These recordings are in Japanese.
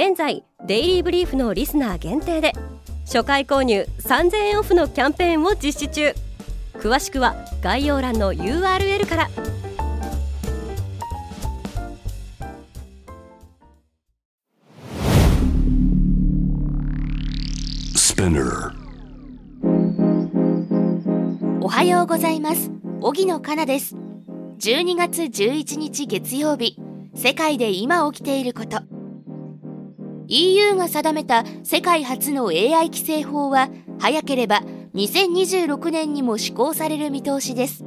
現在デイリーブリーフのリスナー限定で初回購入3000円オフのキャンペーンを実施中。詳しくは概要欄の URL から。おはようございます。荻野かなです。12月11日月曜日。世界で今起きていること EU が定めた世界初の AI 規制法は早ければ2026年にも施行される見通しです。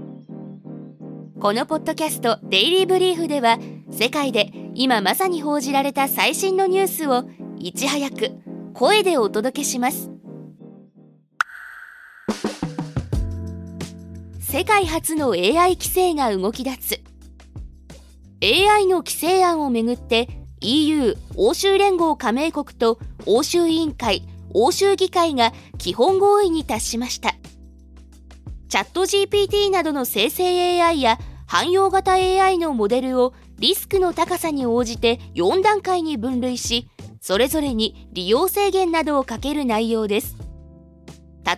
このポッドキャストデイリーブリーフでは世界で今まさに報じられた最新のニュースをいち早く声でお届けします。世界初の AI 規制が動き出つ AI の規制案をめぐって EU 欧州連合加盟国と欧州委員会欧州議会が基本合意に達しました。チャット GPT などの生成 AI や汎用型 AI のモデルをリスクの高さに応じて4段階に分類しそれぞれに利用制限などをかける内容です。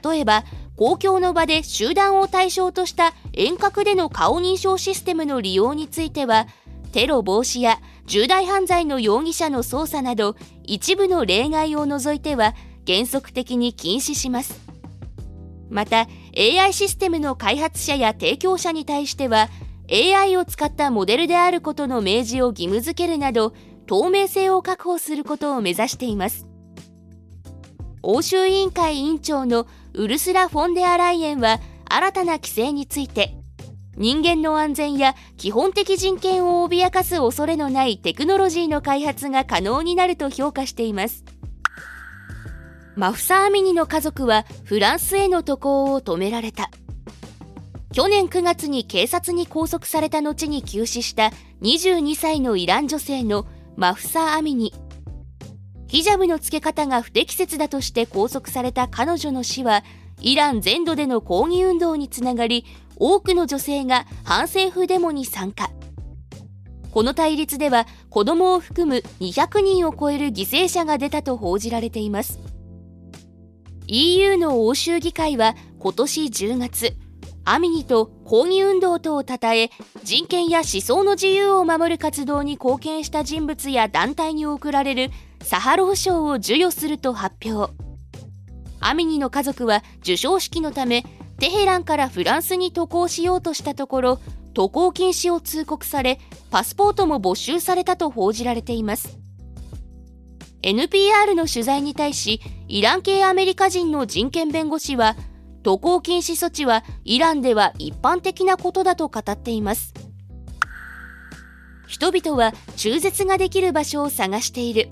例えば公共の場で集団を対象とした遠隔での顔認証システムの利用についてはテロ防止や重大犯罪の容疑者の捜査など一部の例外を除いては原則的に禁止します。また AI システムの開発者や提供者に対しては AI を使ったモデルであることの明示を義務付けるなど透明性を確保することを目指しています。欧州委員会委員長のウルスラ・フォンデアライエンは新たな規制について人間の安全や基本的人権を脅かす恐れのないテクノロジーの開発が可能になると評価しています。マフサ・アミニの家族はフランスへの渡航を止められた。去年9月に警察に拘束された後に急死した22歳のイラン女性のマフサ・アミニ。ヒジャブの付け方が不適切だとして拘束された彼女の死はイラン全土での抗議運動につながり多くの女性が反政府デモに参加。この対立では子供を含む200人を超える犠牲者が出たと報じられています。EU の欧州議会は今年10月アミニと抗議運動とをたたえ人権や思想の自由を守る活動に貢献した人物や団体に贈られるサハロー賞を授与すると発表。アミニの家族は授賞式のためテヘランからフランスに渡航しようとしたところ渡航禁止を通告されパスポートも没収されたと報じられています。NPR の取材に対しイラン系アメリカ人の人権弁護士は渡航禁止措置はイランでは一般的なことだと語っています。人々は中絶ができる場所を探している。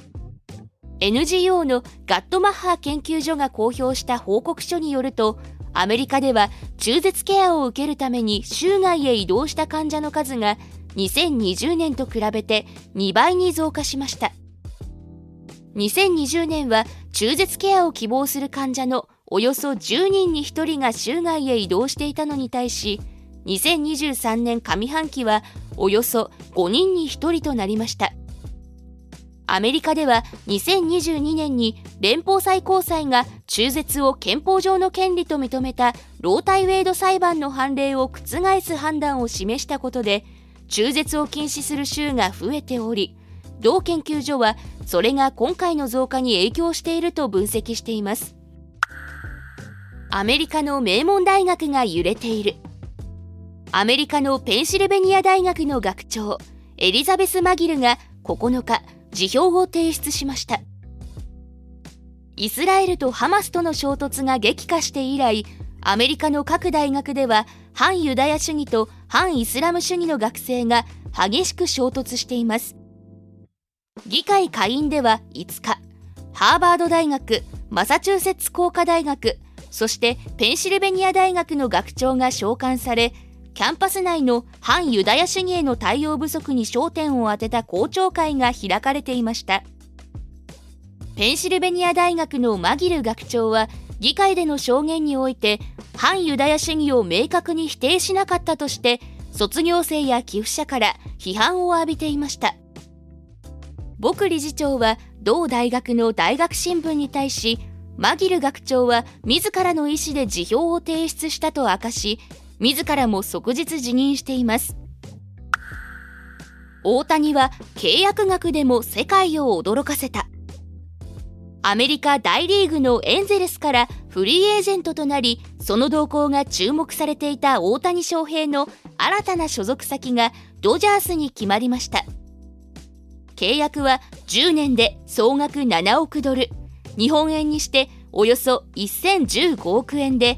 NGO のガットマッハ研究所が公表した報告書によるとアメリカでは中絶ケアを受けるために州外へ移動した患者の数が2020年と比べて2倍に増加しました。2020年は中絶ケアを希望する患者のおよそ10人に1人が州外へ移動していたのに対し2023年上半期はおよそ5人に1人となりました。アメリカでは2022年に連邦最高裁が中絶を憲法上の権利と認めたロータイウェイド裁判の判例を覆す判断を示したことで中絶を禁止する州が増えており同研究所はそれが今回の増加に影響していると分析しています。アメリカの名門大学が揺れている。アメリカのペンシルベニア大学の学長エリザベス・マギルが9日辞表を提出しました。イスラエルとハマスとの衝突が激化して以来アメリカの各大学では反ユダヤ主義と反イスラム主義の学生が激しく衝突しています。議会下院では5日ハーバード大学マサチューセッツ工科大学そしてペンシルベニア大学の学長が召喚されキャンパス内の反ユダヤ主義への対応不足に焦点を当てた公聴会が開かれていました。ペンシルベニア大学のマギル学長は議会での証言において反ユダヤ主義を明確に否定しなかったとして卒業生や寄付者から批判を浴びていました。僕理事長は同大学の大学新聞に対しマギル学長は自らの意思で辞表を提出したと明かし自らも即日辞任しています。大谷は契約額でも世界を驚かせた。アメリカ大リーグのエンゼルスからフリーエージェントとなりその動向が注目されていた大谷翔平の新たな所属先がドジャースに決まりました。契約は10年で総額7億ドル。日本円にしておよそ1015億円で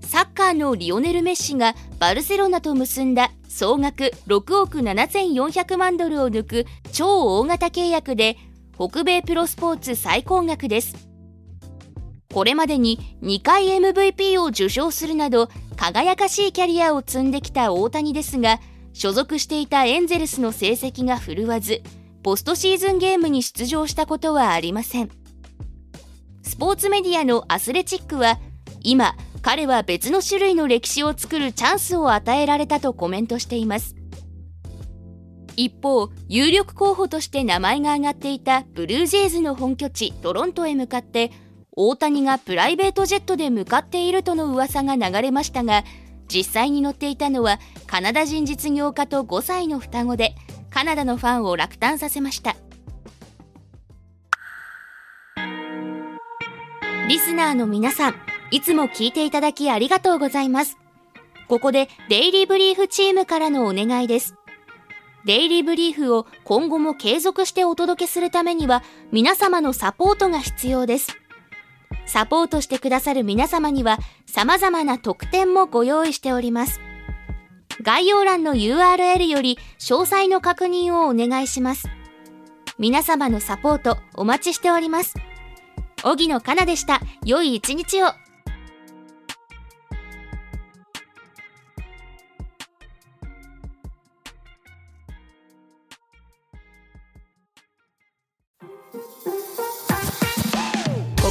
サッカーのリオネル・メッシがバルセロナと結んだ総額6億7400万ドルを抜く超大型契約で北米プロスポーツ最高額です。これまでに2回 MVP を受賞するなど輝かしいキャリアを積んできた大谷ですが所属していたエンゼルスの成績が振るわずポストシーズンゲームに出場したことはありません。スポーツメディアのアスレチックは今彼は別の種類の歴史を作るチャンスを与えられたとコメントしています。一方有力候補として名前が挙がっていたブルージェイズの本拠地トロントへ向かって大谷がプライベートジェットで向かっているとの噂が流れましたが実際に乗っていたのはカナダ人実業家と5歳の双子でカナダのファンを落胆させました。リスナーの皆さんいつも聞いていただきありがとうございます。ここでデイリーブリーフチームからのお願いです。デイリーブリーフを今後も継続してお届けするためには皆様のサポートが必要です。サポートしてくださる皆様には様々な特典もご用意しております。概要欄の URL より詳細の確認をお願いします。皆様のサポートお待ちしております。荻野かなでした。良い一日を。